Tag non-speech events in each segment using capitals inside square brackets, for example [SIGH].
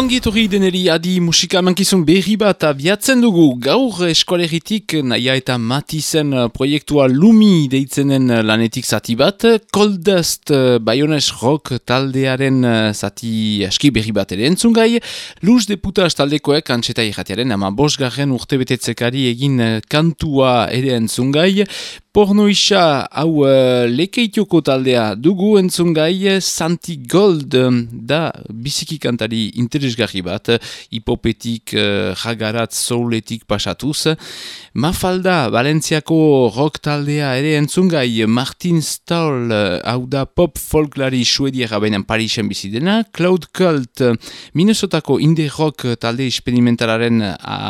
Ongi etorri deneri adi musika mankizun berri bat abiatzen dugu. Gaur eskoleritik naia eta matizen proiektua Lumi deitzenen lanetik zati bat. Coldest Bayonez Rock taldearen zati aski berri bat ere entzungai. Luz deputas taldekoek antxeta irratiaren ama bosgarren urte betetzekari egin kantua ere entzungai. Porno isa hau uh, lekeitioko taldea dugu entzungai Santi Gold da biziki kantari interesgarri bat hipopetik uh, jagarat souletik pasatuz. Mafalda, Valentziako rock taldea ere entzungai. Martin Stahl uh, hau da pop folklari suediera bainan Parisen bizidena Cloud Cult Minnesotako indie rock talde experimentalaren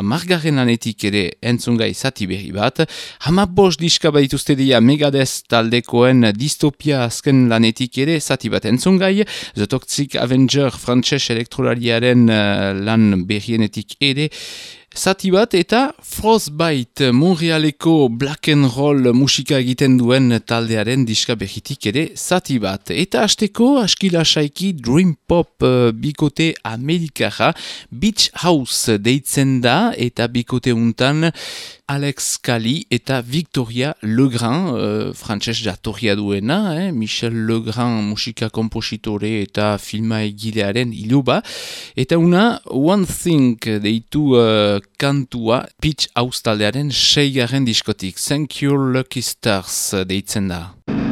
margarren lanetik ere entzungai zati berri bat. Hamabos diska bai dituzte dira Megadeth taldekoen distopia azken lanetik ere zati bat entzungai, The Toxic Avenger frantses elektrolariaren uh, lan berrienetik ere, Zati bat eta Frostbite Montrealeko black and roll musika egiten duen taldearen diska behitik ere zati bat. Eta hasteko askila saiki Dream Pop uh, bikote Amerikara Beach House deitzen da eta bikote untan Alex Kali eta Victoria Legrand, uh, frantses jatorria duena, eh? Michel Legrand musika kompositore eta filma egilearen iluba. Eta una One Thing deitu uh, kantua Pitch House taldearen seigaren diskotik. Thank you Lucky Stars deitzen da.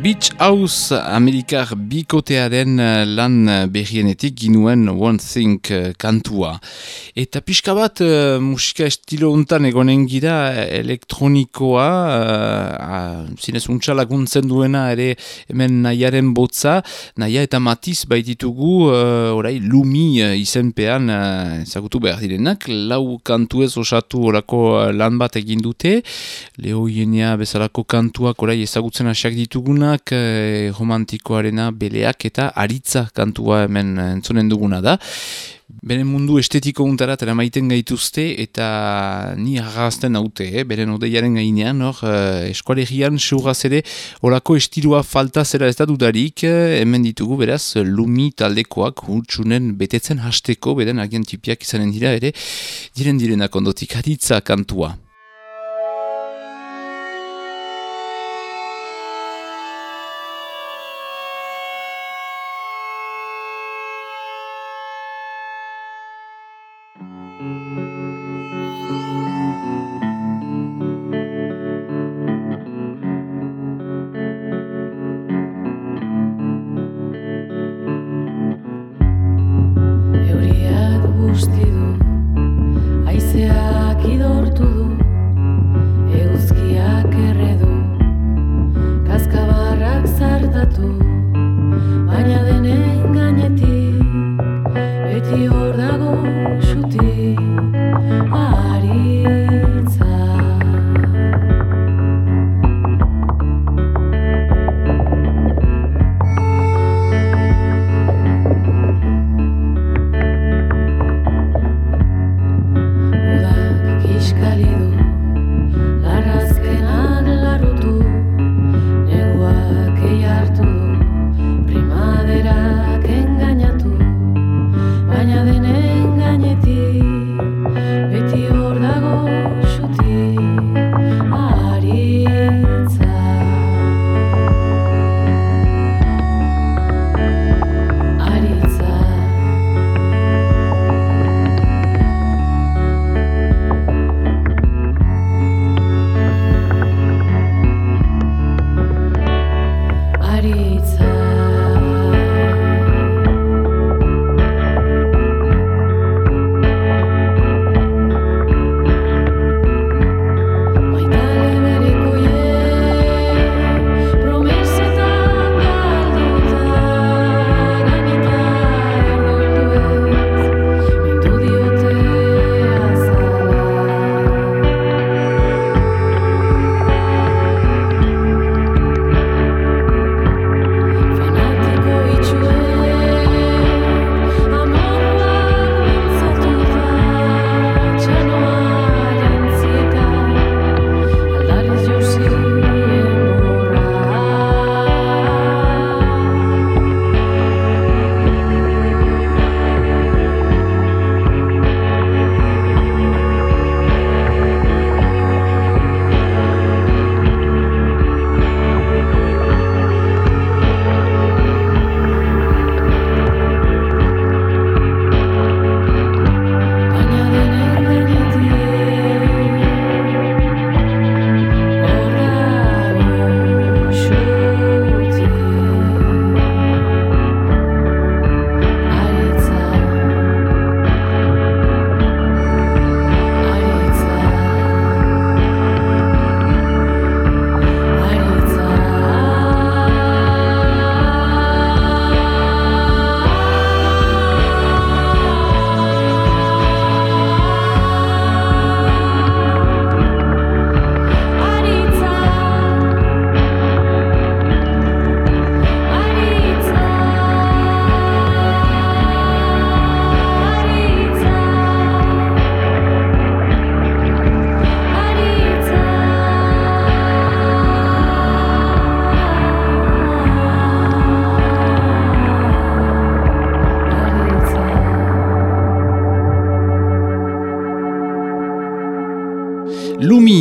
Beach House Amerikar bikotearen eh, lan eh, berrienetik ginuen One Thing eh, kantua. Eta pixka bat musika estilo untan egonen gira elektronikoa, uh, zinez untxalaguntzen duena ere hemen nahiaren botza, nahia eta matiz baititugu uh, orai lumi uh, izenpean uh, ezagutu behar direnak, lau kantu ez osatu orako lan bat egin dute, leho bezalako kantuak orai ezagutzen asiak dituguna, dugunak eh, romantikoarena beleak eta aritza kantua hemen entzonen duguna da. Beren mundu estetiko untara maiten gaituzte eta ni agazten haute, eh? beren odeiaren gainean, hor, eh, eskualegian seuraz ere orako estilua falta zera ez da dudarik, eh, hemen ditugu beraz lumi taldekoak hutsunen betetzen hasteko, beren agian tipiak izanen dira ere, diren direnak ondotik aritza kantua.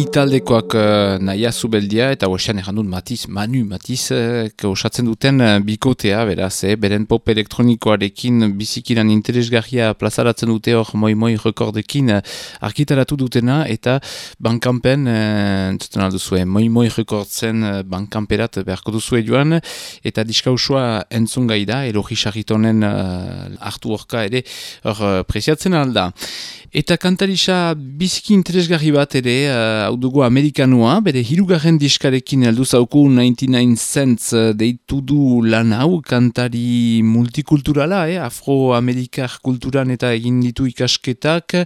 Taldekoak uh, naia zubeldia eta hoxean errandun Matiz, Manu Matiz uh, osatzen duten uh, bikotea, beraz, eh, beren pop elektronikoarekin bizikiran interesgarria plazaratzen dute hor moi moi rekordekin uh, arkitaratu dutena eta bankampen, uh, entzuten alduzue, moi moi rekordzen uh, bankamperat beharko duzue joan eta diskausua entzun gai da, elogi sarritonen uh, hartu horka ere hor uh, preziatzen alda. Eta kantarisa biziki interesgarri bat ere, uh, hau dugu amerikanua, bere hirugarren diskarekin heldu zauku 99 cents uh, deitu du lan hau, kantari multikulturala, eh? afroamerikar kulturan eta egin ditu ikasketak,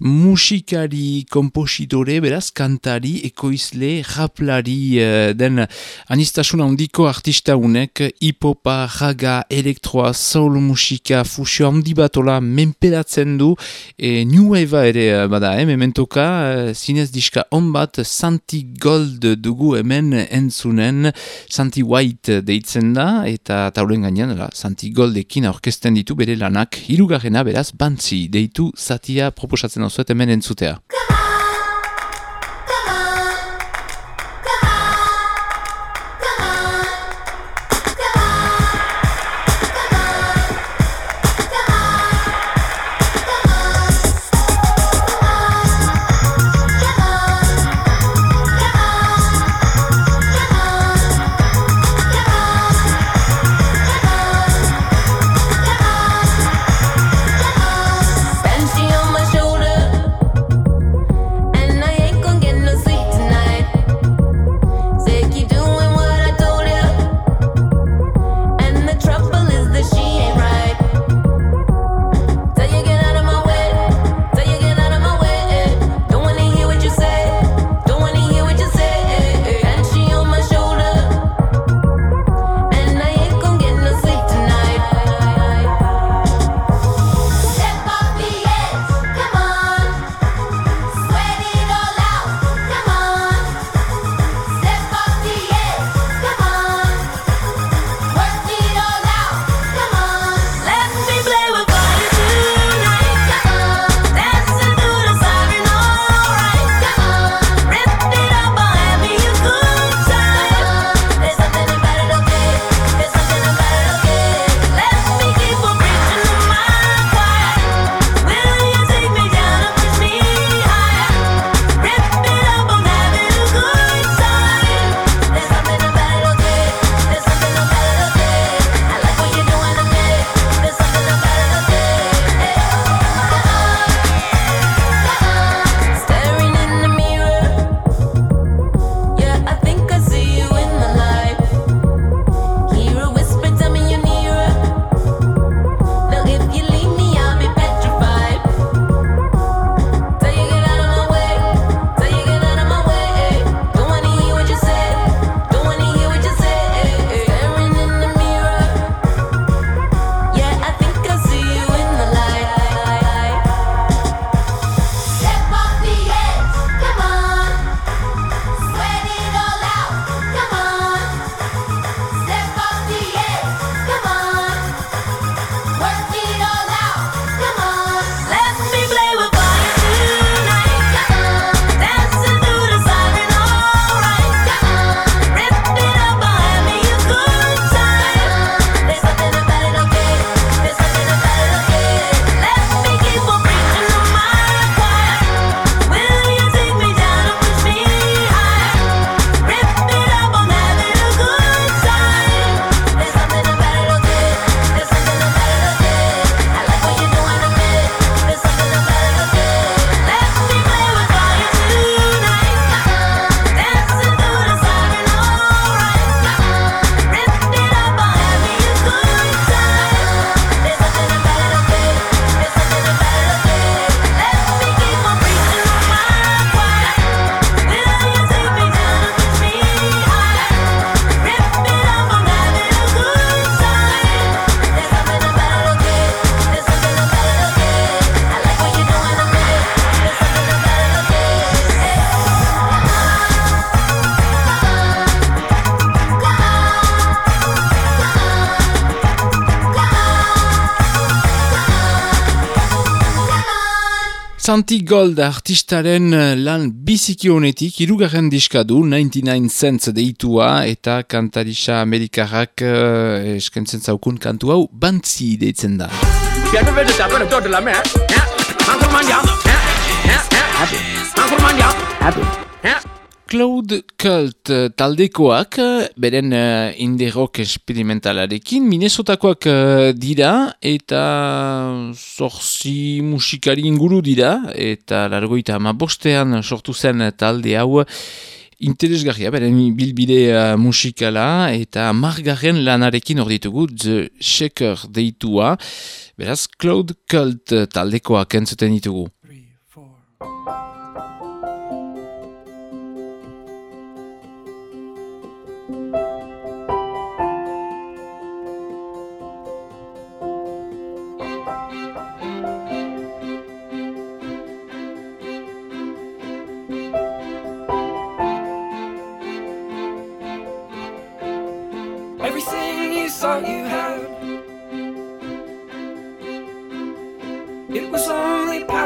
musikari, kompositore, beraz, kantari, ekoizle, raplari uh, den anistasuna handiko artista unek, hipopa, raga, elektroa, soul musika, fusio handi batola menperatzen du, e, New Wave ere eh, bada, eh, mementoka, uh, zinez diska on bat, Santi Gold dugu hemen entzunen, Santi White deitzen da, eta tauren gainean, Santi Goldekin aurkezten ditu bere lanak, hirugarrena beraz, bantzi, deitu zatia proposatzen oso hemen entzutea. Santi Gold artistaren eh, lan biziki honetik irugarren diskadu 99 cents deitua eta kantarisa amerikarrak uh, eskentzen zaukun kantu hau bantzi deitzen da. Cloud Cult uh, taldekoak, uh, beren uh, indie rock experimentalarekin, Minnesotakoak uh, dira eta zorzi musikari inguru dira eta largoita ama bostean sortu zen talde hau interesgarria, beren bilbide uh, musikala eta margarren lanarekin hor ditugu The Shaker deitua, beraz Cloud Cult taldekoak entzuten ditugu.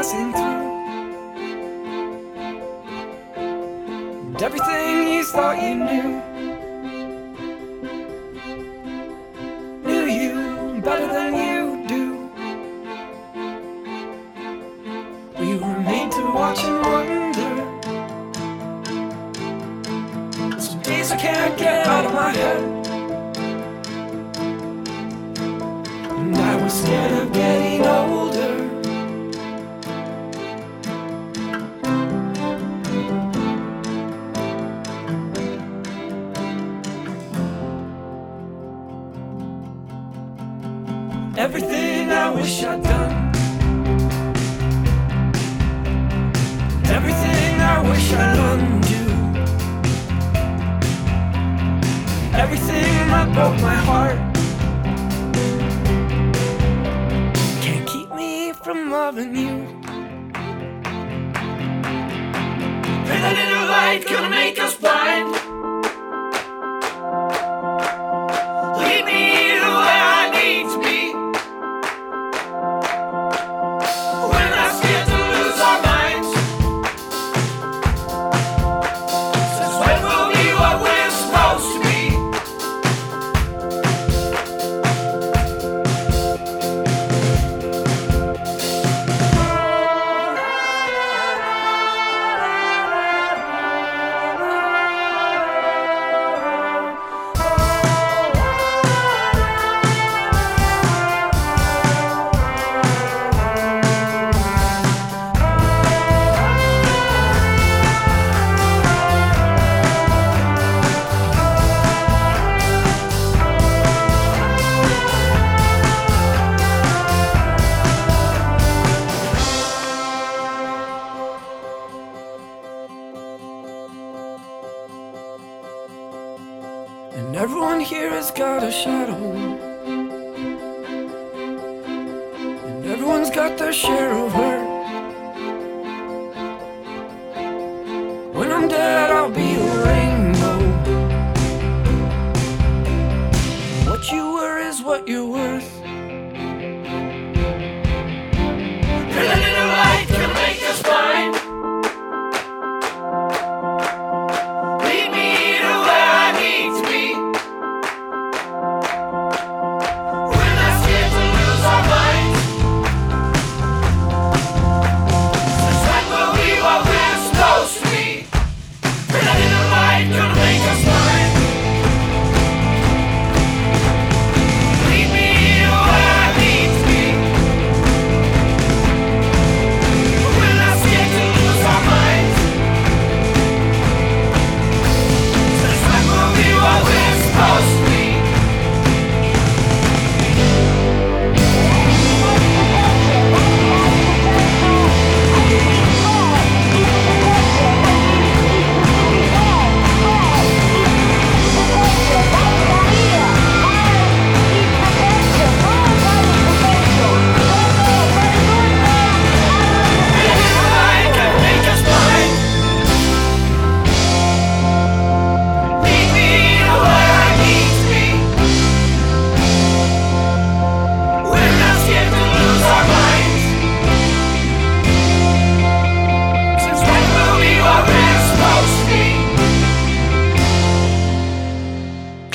passing through. And everything you thought you knew, knew you better than you do. We remain to watch and wonder. Some days I can't get out of my head. And I was scared of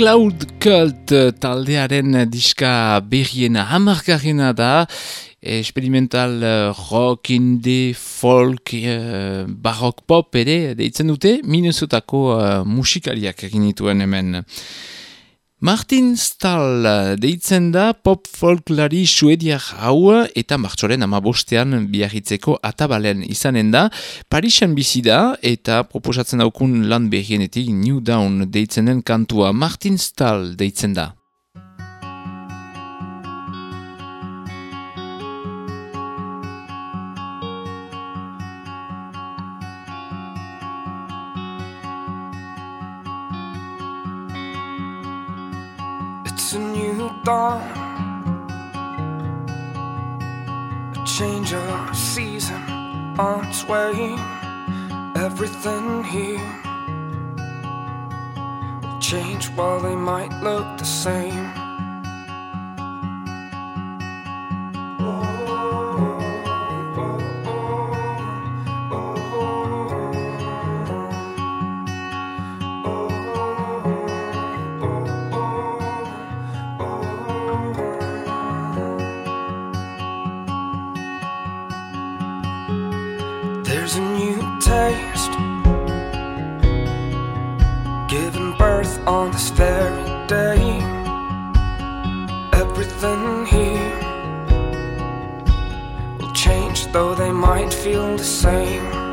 Cloud Cult taldearen diska berriena hamargarrena da, experimental rock, indie, folk, uh, barok pop ere, deitzen dute, Minnesotako uh, musikariak egin dituen hemen. Martin Stahl deitzen da pop folklari suediak hau eta martxoren amabostean biarritzeko atabalen izanen da. Parisian bizi da eta proposatzen daukun lan behienetik New Down deitzen den kantua Martin Stahl deitzen da. Dawn, a change of season on its way. Everything here will change while they might look the same. same.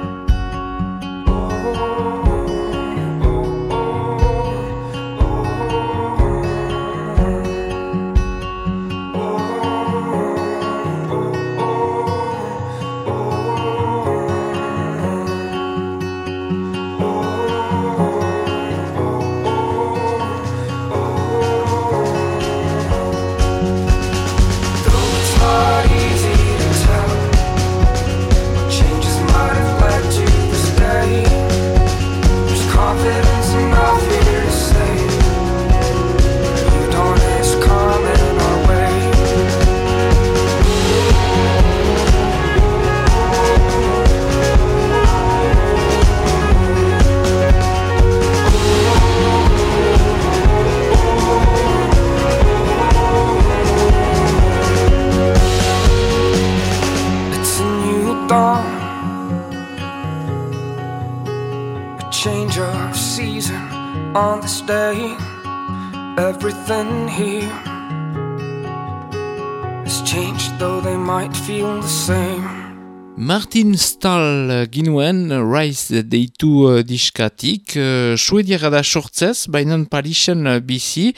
Martin Stahl ginuen Rise deitu uh, diskatik, uh, suediara da sortzez, bainan Parisen uh, bizi,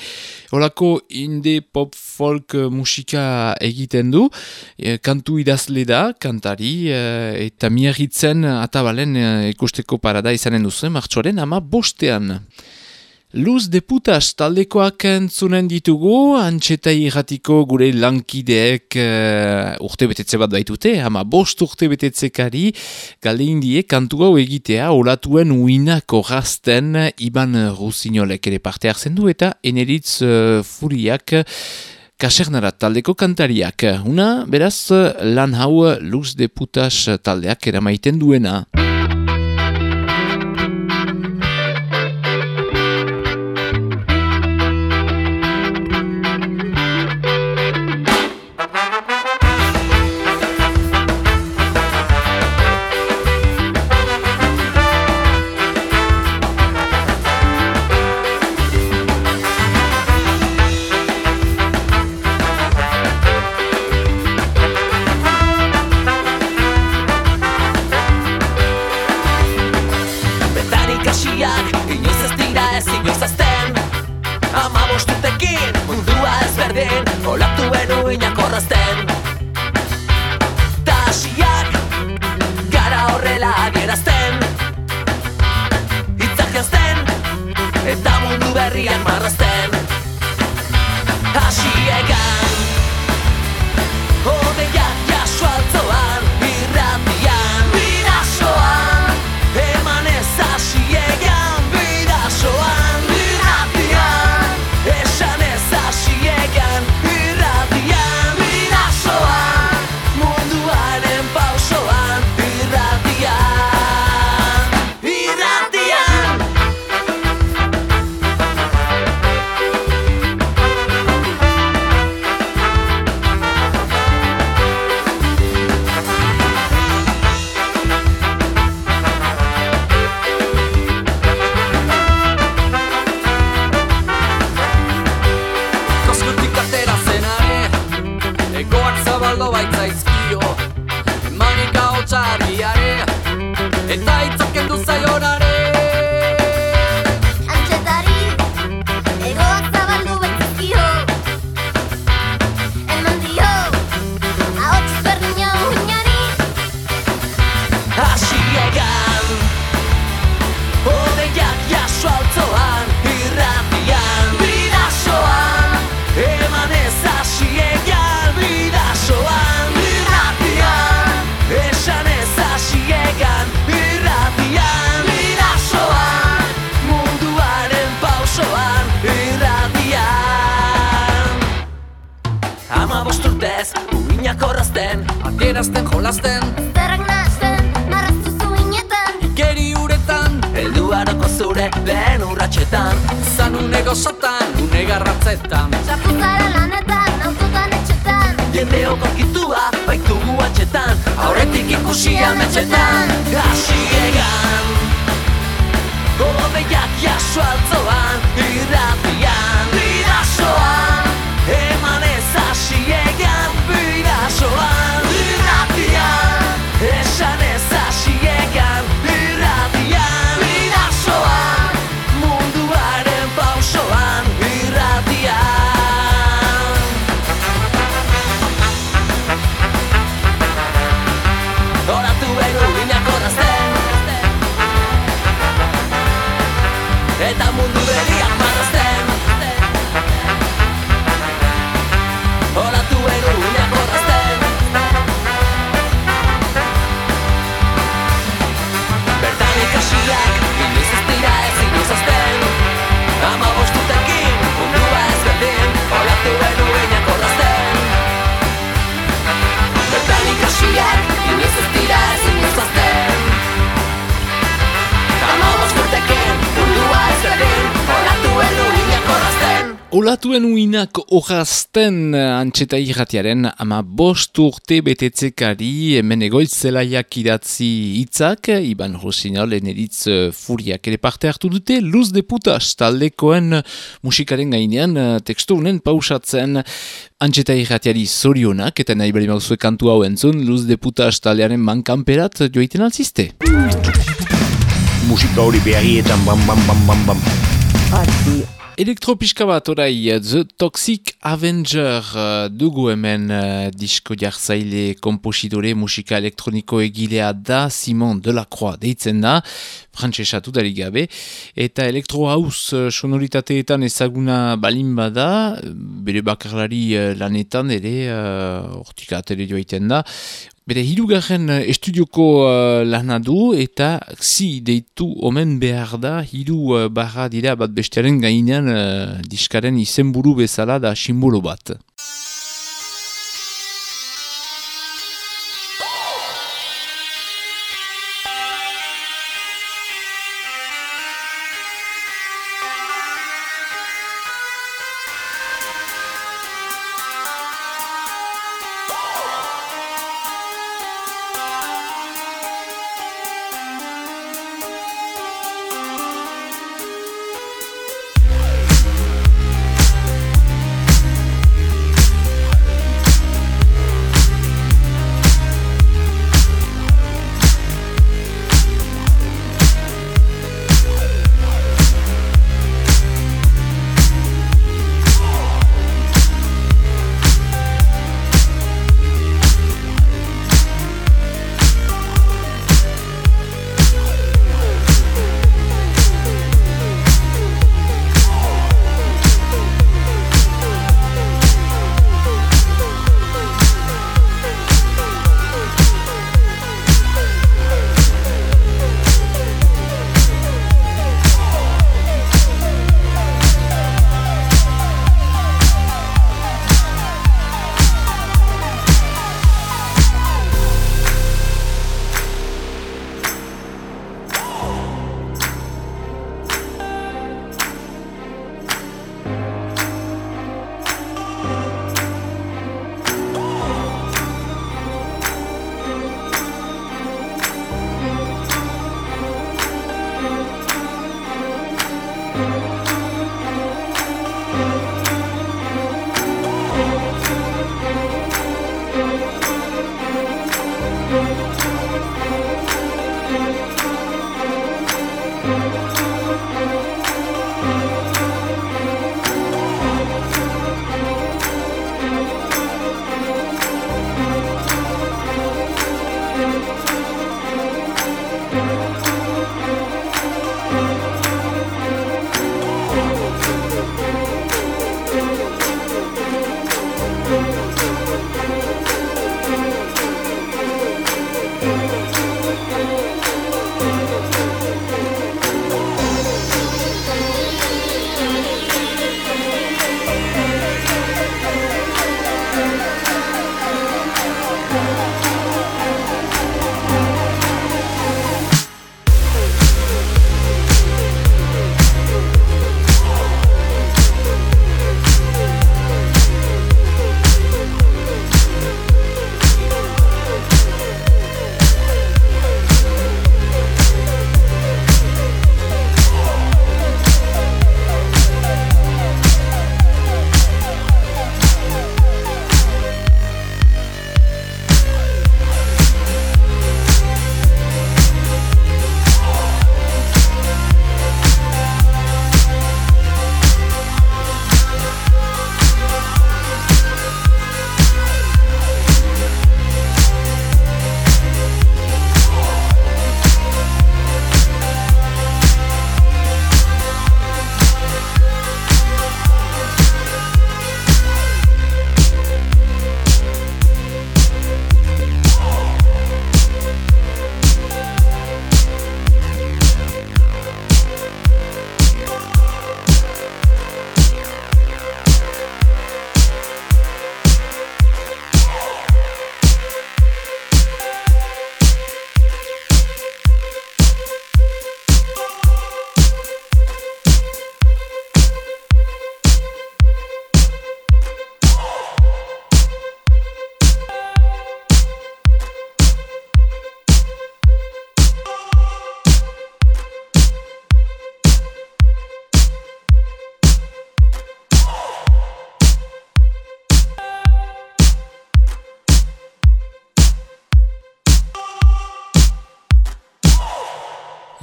olako inde pop folk uh, musika egiten du, uh, kantu idazle da, kantari, uh, eta miarritzen atabalen uh, ikusteko parada izanen duzu, martxoaren ama bostean. Luz de putas taldekoak entzunen ditugu, antxeta irratiko gure lankideek uh, urte betetze bat baitute, ama bost urte betetzekari galde kantu hau egitea olatuen uinako gazten Iban Rusinolek ere parte hartzen du eta eneritz uh, furiak kasernara taldeko kantariak. Una, beraz, lan hau Luz de putas taldeak eramaiten duena. Uinak horrazten, adierazten jolasten. Zerrak nahazten, marraztu zuinetan Geri uretan, eldu haroko zure lehen urratxetan. Zan une gozotan, une garratzetan. Txapuzara lanetan, autotan etxetan. Jende okorkitua, baitugu atxetan. Aurretik ikusi ametxetan. Hasiegan Odeiak jaso altzoan Irratian Olatuen uinak horazten antxeta irratiaren ama bost urte betetzekari hemen egoitzelaiak idatzi hitzak Iban Rosinol eneritz eh, furiak ere parte hartu dute Luz de putas taldekoen musikaren gainean eh, tekstu honen pausatzen antxeta irratiari zorionak eta nahi bali mauzue kantu hau entzun Luz de putas taldearen mankamperat joiten altziste. Musika hori beharietan bam bam bam bam bam. Elektropiska bat orai, The Toxic Avenger. Uh, dugu hemen uh, disko jartzaile kompositore musika elektroniko egilea da Simon Delacroix deitzen da, frantsesatu darik gabe, eta elektro haus uh, sonoritateetan ezaguna balin bada, bere bakarlari uh, lanetan ere, uh, hortik atele joaiten da, Bere hirugarren eh, estudioko uh, lana du eta zi deitu omen behar da hiru uh, barra dira bat bestearen gainean uh, diskaren izenburu bezala da simbolo bat.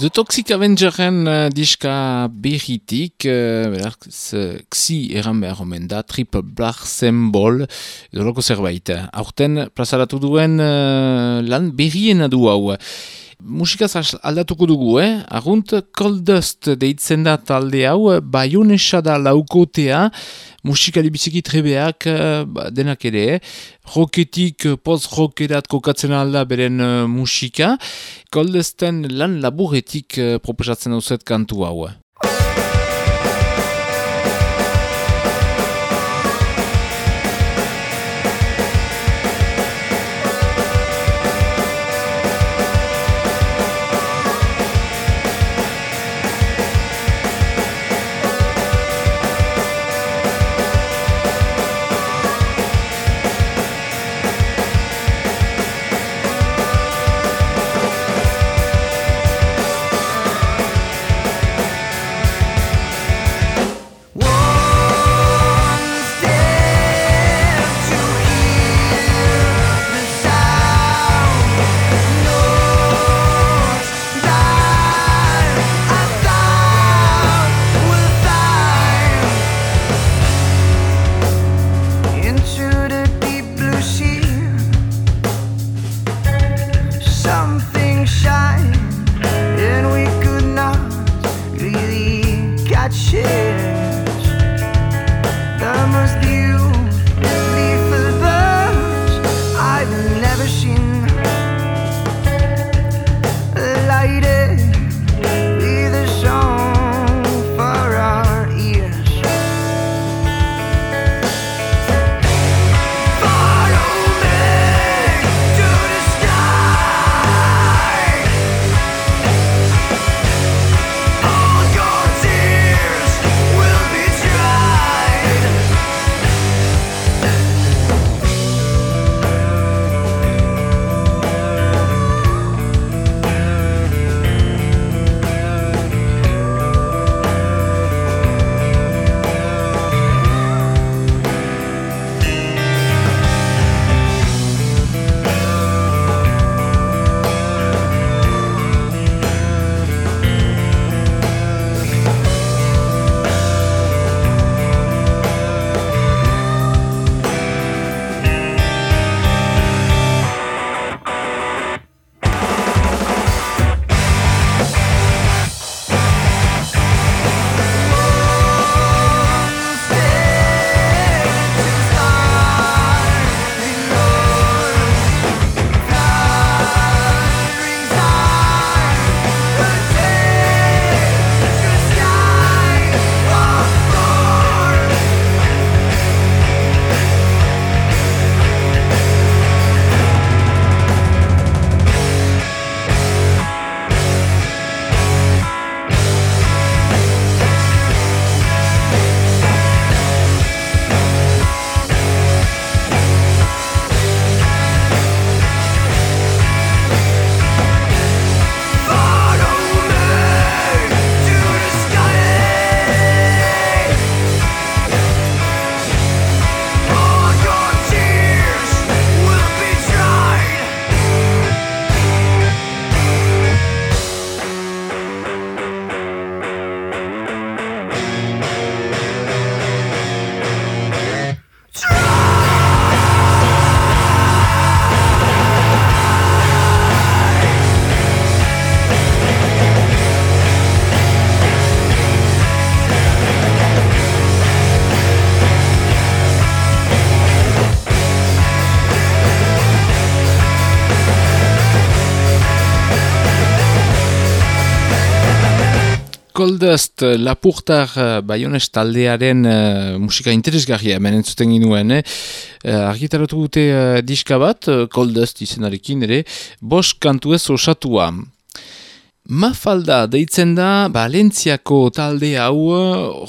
The Toxic Avengeren uh, diska berritik, uh, beraz, xi eran behar omen da, triple black symbol, edo loko zerbait. Aurten plazaratu duen uh, lan berriena du hau. Musikaz aldatuko dugu, eh? Agunt, Cold Dust deitzen da talde hau, Bayonesa da laukotea, musikali biziki trebeak, ba, denak ere, eh? Roketik, post-rokerat kokatzen alda beren uh, musika, Cold Dusten lan laburetik uh, proposatzen dauzet kantu hau. Goldust Lapurtar uh, Bayones taldearen uh, musika interesgarria hemen entzuten ginuen, eh? Uh, argitaratu dute uh, diska bat, Goldust izenarekin ere, bost kantu ez osatua. Mafalda deitzen da Valentziako talde hau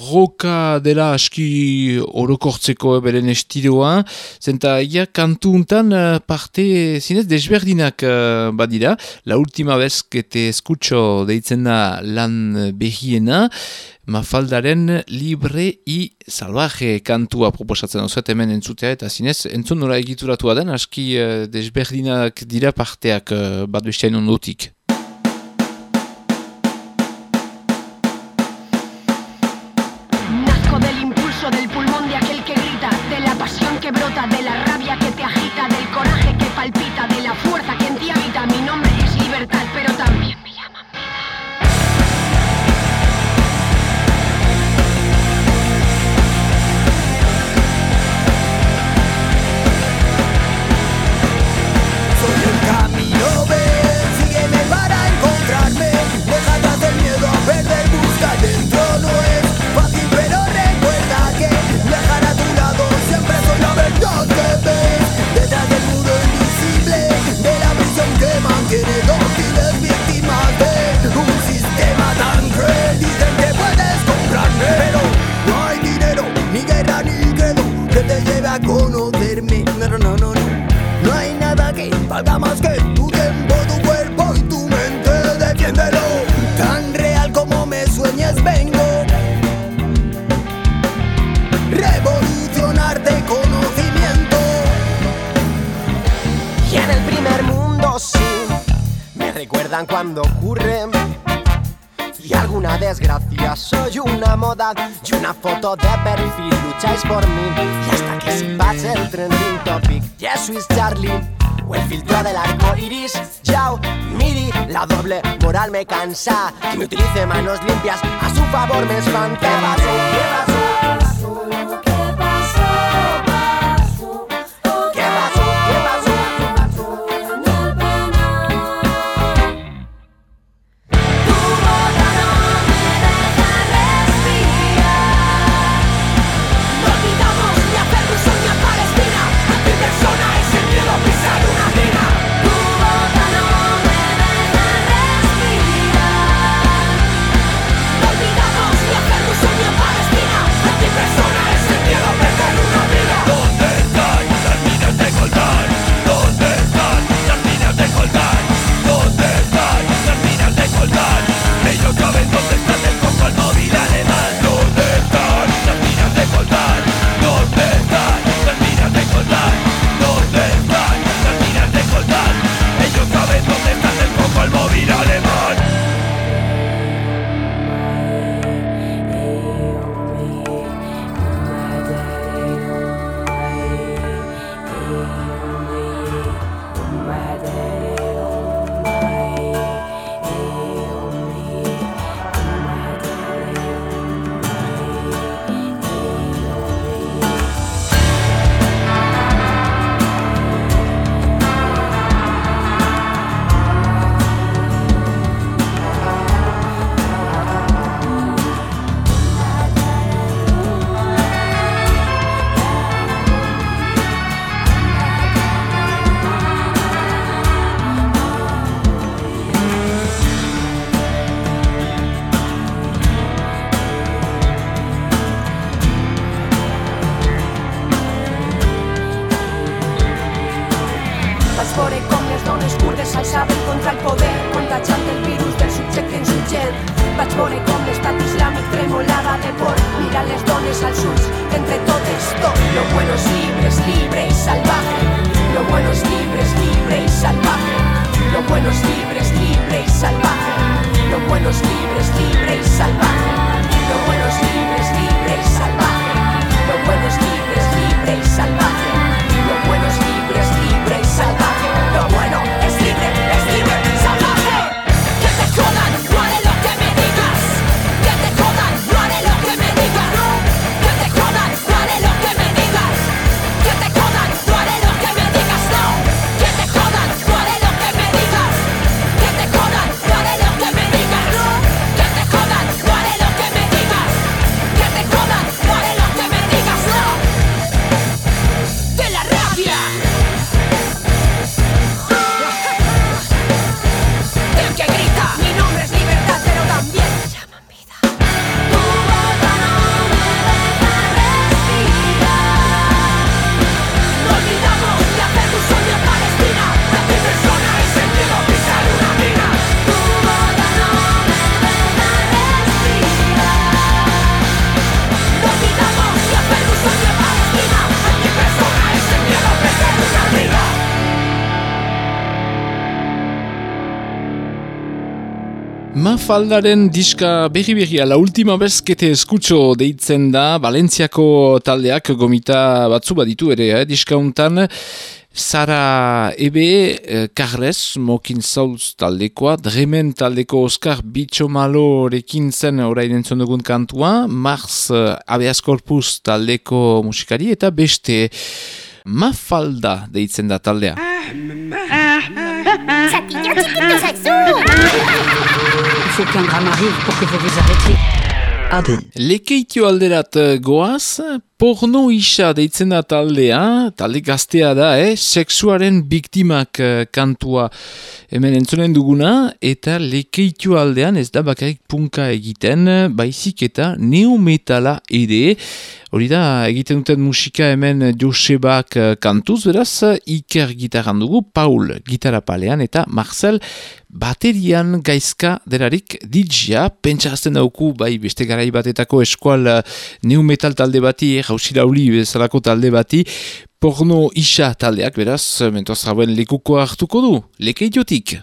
roka dela aski orokortzeko beren estiloa, zenta ia kantu untan eh, parte zinez desberdinak eh, badira, la última vez que te escucho deitzen da lan behiena, Mafaldaren libre i salvaje kantua proposatzen osuet hemen entzutea eta zinez entzun nola egituratua den aski eh, desberdinak dira parteak bat bestean ondotik. recuerdan cuando ocurre. Y alguna desgracia, soy una moda y una foto de perfil. Lucháis por mí y hasta que se pase el trending topic. Yes, is Charlie o el filtro del arco iris. Yao, miri, la doble moral me cansa. Que me utilice manos limpias, a su favor me espanta. ¿Qué pasó? ¿Qué pasó? ¿Qué pasó? Mafaldaren diska berri berria, la última vez que te escucho deitzen da, Valentziako taldeak gomita batzu baditu ere, eh, diska Sara Ebe, eh, Carles, Mokin Souls taldekoa, Dremen taldeko Oscar Bitxomalo rekin zen orain entzun dugun kantua, Mars eh, Abeas Corpus taldeko musikari, eta beste Mafalda deitzen da taldea. Ça clignote, ça Il faut qu'un drame arrive pour que vous vous arrêtiez. Ah, Arden. Lekeitu alderat euh, goaz, porno isa deitzen da taldea, talde gaztea da, eh? sexuaren biktimak eh, kantua. Hemen entzunen duguna, eta lekeitio aldean ez da bakarrik punka egiten, baizik eta neometala ere, hori da egiten duten musika hemen Josebak eh, kantuz, beraz, Iker gitaran dugu, Paul gitara palean, eta Marcel baterian gaizka derarik DJ-a, pentsa azten dauku, bai beste garai batetako eskual uh, new metal talde bati, eh, jauzi lauli bezalako talde bati, porno isa taldeak, beraz, mentoaz rauen lekuko hartuko du, lekeitiotik.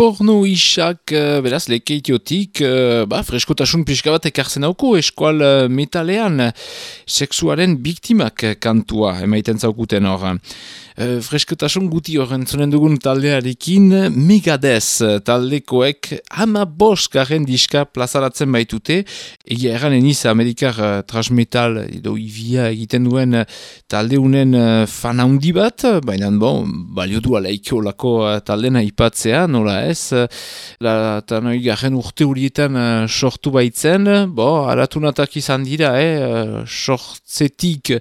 Porno isak, eh, beraz, lekeitiotik, eh, ba, freskotasun pixka bat ekartzen dauko, eskual eh, metalean, sexuaren biktimak kantua, emaiten zaukuten hor. Eh, freskotasun guti horren zonen dugun taldearekin, Megadez taldekoek ama bost garen diska plazaratzen baitute, egia erran eniz Amerikar eh, transmetal edo ibia egiten duen eh, taldeunen uh, fan handi bat, baina bon, balio du alaiko lako uh, taldena ipatzea, nola ez, uh, la, eta noi garen urte horietan uh, sortu baitzen, bo, aratunatak izan dira, eh, uh, sortzetik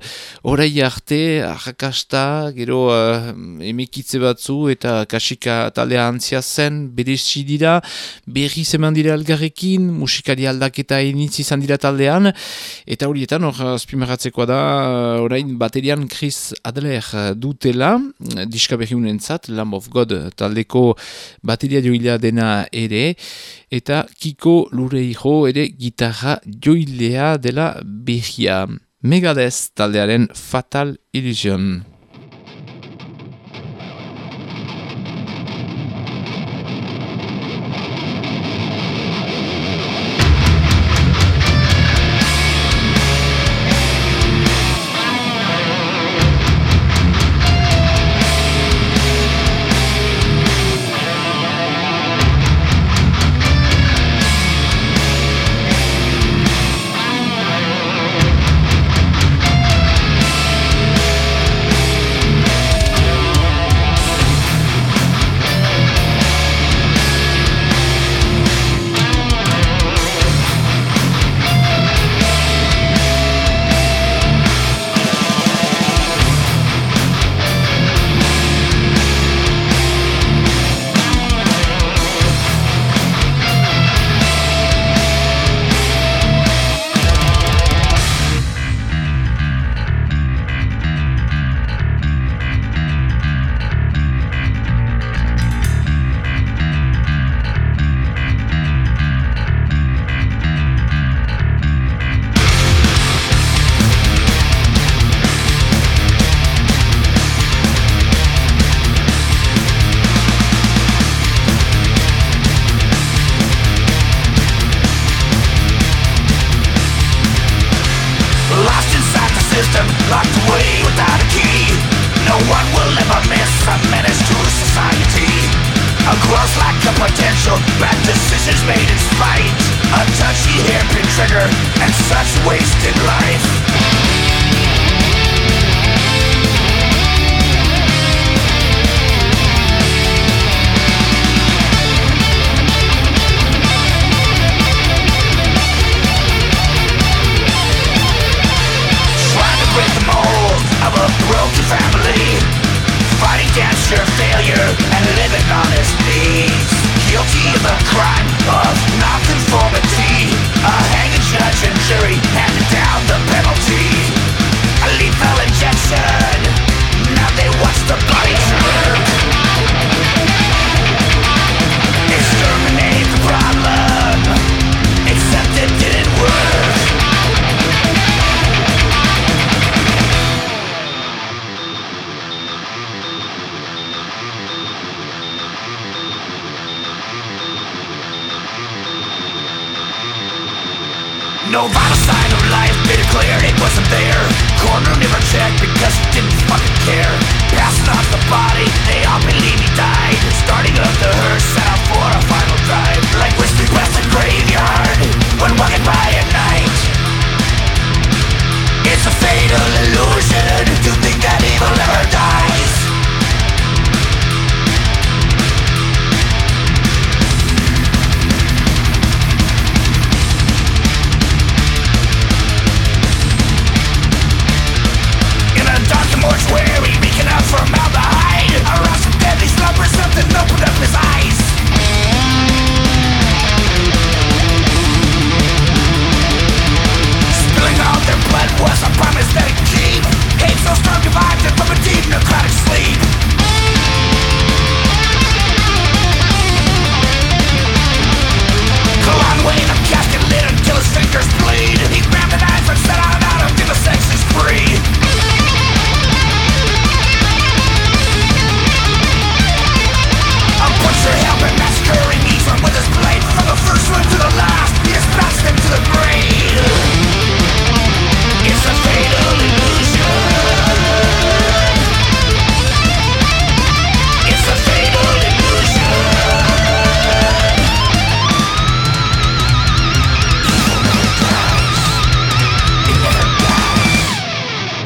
orai arte, arrakasta, gero Eh, uh, emekitze batzu eta kasika talea antzia zen berezsi dira, berri zeman dira algarrekin, musikari aldaketa initzi izan dira taldean, eta horietan hor eh, azpimarratzeko da eh, orain baterian Chris Adler dutela, diska berriunen zat, Lamb of God taldeko bateria joila dena ere, eta Kiko Lureiro ere gitarra joilea dela berria. Megadez taldearen Fatal Illusion.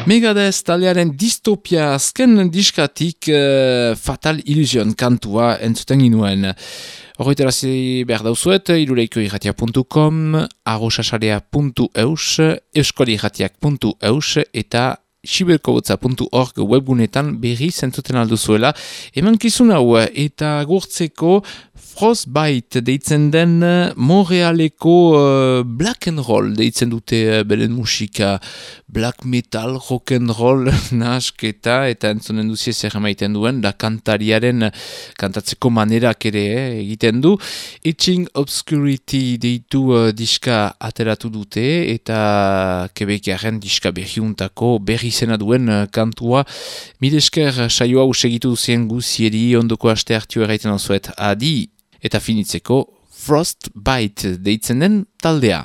Megadez taliaren distopia azken diskatik uh, Fatal Illusion kantua entzuten ginuen. Horretarazi behar dauzuet, irureiko irratia.com, arrosasarea.eus, euskoliirratiak.eus eta siberkobotza.org webgunetan berri zentzuten alduzuela. Eman kizun hau eh, eta gurtzeko Frostbite deitzen den Montrealeko uh, black and roll deitzen dute uh, beren musika. Black metal, rock and roll [LAUGHS] nasketa eta entzonen duzie zer emaiten duen da kantariaren kantatzeko manerak ere eh, egiten du. Itching Obscurity deitu uh, diska ateratu dute eta kebekiaren diska berriuntako berri zena duen uh, kantua. Midesker saioa usegitu duzien guzieri ondoko aste hartio erraiten osuet adi eta finitzeko Frostbite deitzen den taldea.